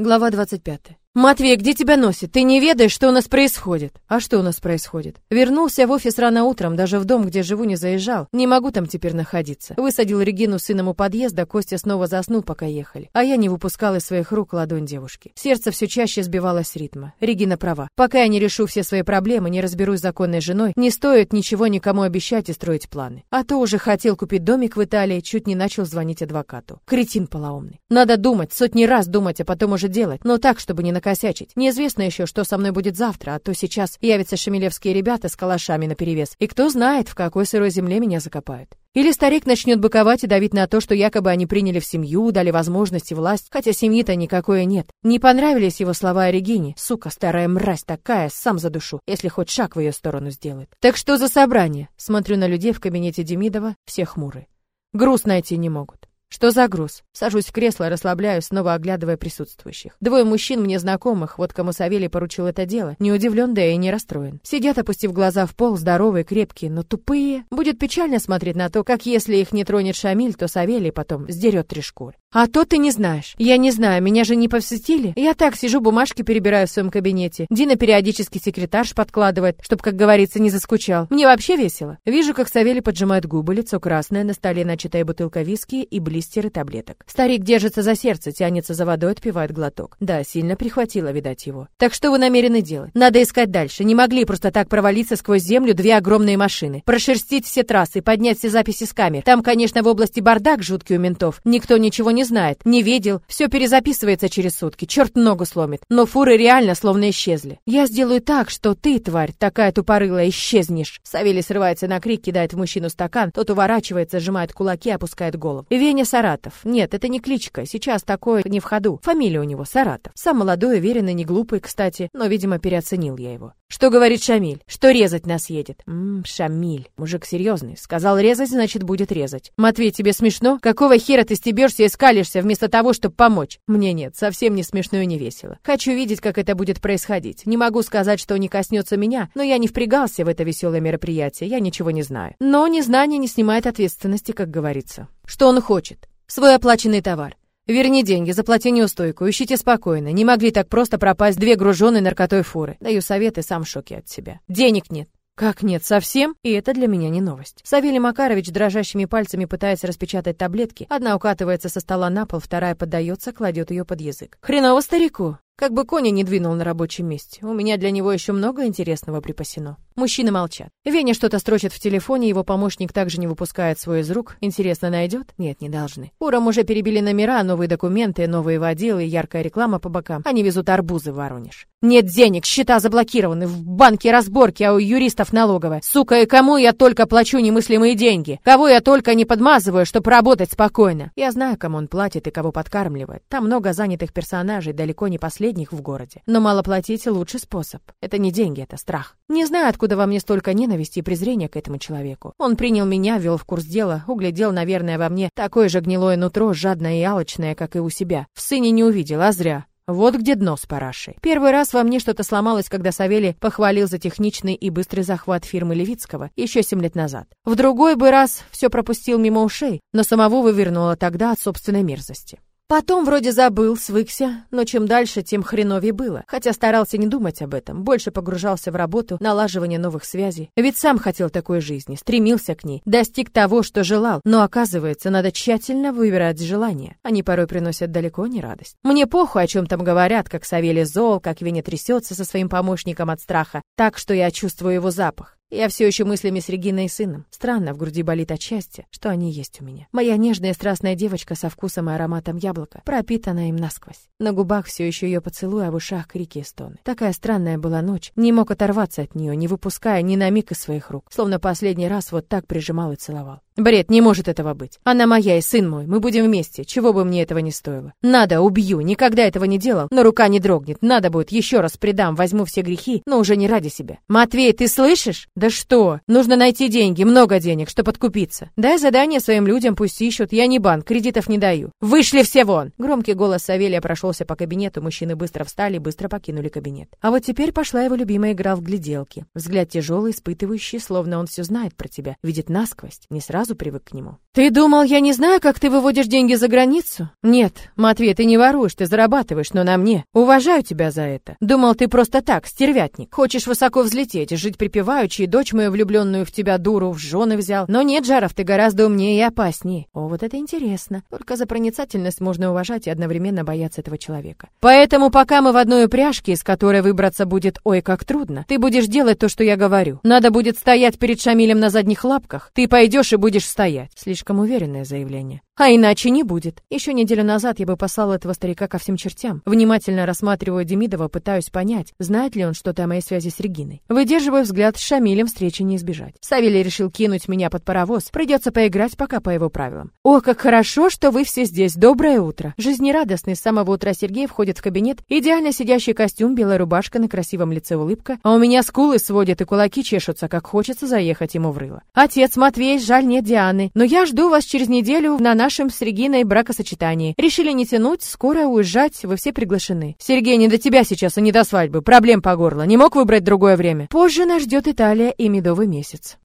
Глава 25. «Матвей, где тебя носит? Ты не ведаешь, что у нас происходит?» «А что у нас происходит?» Вернулся в офис рано утром, даже в дом, где живу, не заезжал. Не могу там теперь находиться. Высадил Регину с сыном у подъезда, Костя снова заснул, пока ехали. А я не выпускал из своих рук ладонь девушки. Сердце все чаще сбивалось с ритма. Регина права. Пока я не решу все свои проблемы, не разберусь с законной женой, не стоит ничего никому обещать и строить планы. А то уже хотел купить домик в Италии, чуть не начал звонить адвокату. Кретин полоумный. Надо думать, сотни раз думать, а потом уже делать, но так, чтобы не накосячить. Неизвестно еще, что со мной будет завтра, а то сейчас явятся шемелевские ребята с калашами наперевес, и кто знает, в какой сырой земле меня закопают. Или старик начнет быковать и давить на то, что якобы они приняли в семью, дали возможности, власть, хотя семьи-то никакой нет. Не понравились его слова о Регине. Сука, старая мразь такая, сам за душу, если хоть шаг в ее сторону сделает. Так что за собрание? Смотрю на людей в кабинете Демидова, все хмурые. Груз найти не могут. Что за груз? Сажусь в кресло, расслабляюсь, снова оглядывая присутствующих. Двое мужчин мне знакомых, вот кому Савелий поручил это дело. Не удивлен, да и не расстроен. Сидят, опустив глаза в пол, здоровые, крепкие, но тупые. Будет печально смотреть на то, как если их не тронет Шамиль, то Савелий потом сдерет три шкуры. А то ты не знаешь. Я не знаю, меня же не повсетили. Я так сижу, бумажки перебираю в своем кабинете. Дина периодически секретарш подкладывает, чтобы, как говорится, не заскучал. Мне вообще весело. Вижу, как Савелий поджимает губы, лицо красное, на столе начатая бутылка виски и блистеры таблеток. Старик держится за сердце, тянется за водой, отпивает глоток. Да, сильно прихватило, видать, его. Так что вы намерены делать? Надо искать дальше. Не могли просто так провалиться сквозь землю две огромные машины. Прошерстить все трассы, поднять все записи с камер. Там, конечно, в области бардак жуткий у ментов. Никто ничего не знает, не видел, все перезаписывается через сутки, черт ногу сломит. Но фуры реально словно исчезли. Я сделаю так, что ты, тварь, такая тупорылая, исчезнешь. Савелий срывается на крик, кидает в мужчину стакан, тот уворачивается, сжимает кулаки, опускает голову. Веня Саратов. Нет, это не кличка, сейчас такое не в ходу. Фамилия у него Саратов. Сам молодой, уверенный, не глупый, кстати, но, видимо, переоценил я его. Что говорит Шамиль? Что резать нас едет? Ммм, Шамиль. Мужик серьезный. Сказал резать, значит будет резать. Матвей, тебе смешно? Какого хера ты стебешься и скалишься вместо того, чтобы помочь? Мне нет, совсем не смешно и не весело. Хочу видеть, как это будет происходить. Не могу сказать, что не коснется меня, но я не впрягался в это веселое мероприятие, я ничего не знаю. Но незнание не снимает ответственности, как говорится. Что он хочет? Свой оплаченный товар. Верни деньги, заплати неустойку, ищите спокойно. Не могли так просто пропасть две груженные наркотой фуры. Даю советы, сам в шоке от себя. Денег нет. Как нет, совсем? И это для меня не новость. Савелий Макарович дрожащими пальцами пытается распечатать таблетки. Одна укатывается со стола на пол, вторая поддается, кладет ее под язык. Хреново старику. Как бы Коня не двинул на рабочем месте. У меня для него еще много интересного припасено. Мужчины молчат. Веня что-то строчит в телефоне, его помощник также не выпускает свой из рук. Интересно, найдет? Нет, не должны. Уром уже перебили номера, новые документы, новые водилы, яркая реклама по бокам. Они везут арбузы в Воронеж. Нет денег, счета заблокированы, в банке разборки, а у юристов налоговая. Сука, и кому я только плачу немыслимые деньги? Кого я только не подмазываю, чтобы работать спокойно? Я знаю, кому он платит и кого подкармливает. Там много занятых персонажей, далеко не последних в городе. Но мало платить — лучший способ. Это не деньги, это страх. Не знаю, откуда во мне столько ненависти и презрения к этому человеку. Он принял меня, ввел в курс дела, углядел, наверное, во мне такое же гнилое нутро, жадное и алчное, как и у себя. В сыне не увидел, а зря. Вот где дно с парашей. Первый раз во мне что-то сломалось, когда Савелий похвалил за техничный и быстрый захват фирмы Левицкого еще семь лет назад. В другой бы раз все пропустил мимо ушей, но самого вывернуло тогда от собственной мерзости. Потом вроде забыл, свыкся, но чем дальше, тем хреновее было. Хотя старался не думать об этом, больше погружался в работу, налаживание новых связей. Ведь сам хотел такой жизни, стремился к ней, достиг того, что желал. Но оказывается, надо тщательно выбирать желания. Они порой приносят далеко не радость. Мне похуй, о чем там говорят, как Савелий зол, как Веня трясется со своим помощником от страха, так что я чувствую его запах. Я все еще мыслями с Региной и сыном. Странно, в груди болит от что они есть у меня. Моя нежная страстная девочка со вкусом и ароматом яблока, пропитана им насквозь. На губах все еще ее поцелуй, а в ушах крики и стоны. Такая странная была ночь. Не мог оторваться от нее, не выпуская ни на миг из своих рук. Словно последний раз вот так прижимал и целовал. Бред, не может этого быть. Она моя и сын мой, мы будем вместе, чего бы мне этого не стоило. Надо, убью, никогда этого не делал, но рука не дрогнет. Надо будет, еще раз предам, возьму все грехи, но уже не ради себя. Матвей, ты слышишь? Да что? Нужно найти деньги, много денег, чтобы подкупиться. Дай задание своим людям, пусть ищут, я не банк, кредитов не даю. Вышли все вон! Громкий голос Савелия прошелся по кабинету, мужчины быстро встали, быстро покинули кабинет. А вот теперь пошла его любимая игра в гляделки. Взгляд тяжелый, испытывающий, словно он все знает про тебя, видит насквозь, не сразу сразу привык к нему. Ты думал, я не знаю, как ты выводишь деньги за границу? Нет, Матвей, ты не воруешь, ты зарабатываешь, но на мне. Уважаю тебя за это. Думал, ты просто так, стервятник. Хочешь высоко взлететь, жить припеваючи, и дочь мою влюбленную в тебя дуру в жены взял. Но нет, Жаров, ты гораздо умнее и опаснее. О, вот это интересно. Только за проницательность можно уважать и одновременно бояться этого человека. Поэтому пока мы в одной упряжке, из которой выбраться будет ой как трудно, ты будешь делать то, что я говорю. Надо будет стоять перед Шамилем на задних лапках. Ты пойдешь и будешь стоять. Слишком уверенное заявление. А иначе не будет. Еще неделю назад я бы послал этого старика ко всем чертям. Внимательно рассматриваю Демидова, пытаюсь понять, знает ли он что-то о моей связи с Региной. Выдерживаю взгляд, с Шамилем встречи не избежать. Савелий решил кинуть меня под паровоз. Придется поиграть пока по его правилам. О, как хорошо, что вы все здесь. Доброе утро. Жизнерадостный с самого утра Сергей входит в кабинет. Идеально сидящий костюм, белая рубашка, на красивом лице улыбка. А у меня скулы сводят и кулаки чешутся, как хочется заехать ему в рыло. Отец Матвей, жаль, нет Дианы. Но я жду вас через неделю на нашем с Региной бракосочетании. Решили не тянуть, скоро уезжать, вы все приглашены. Сергей, не до тебя сейчас и не до свадьбы. Проблем по горло. Не мог выбрать другое время. Позже нас ждет Италия и медовый месяц.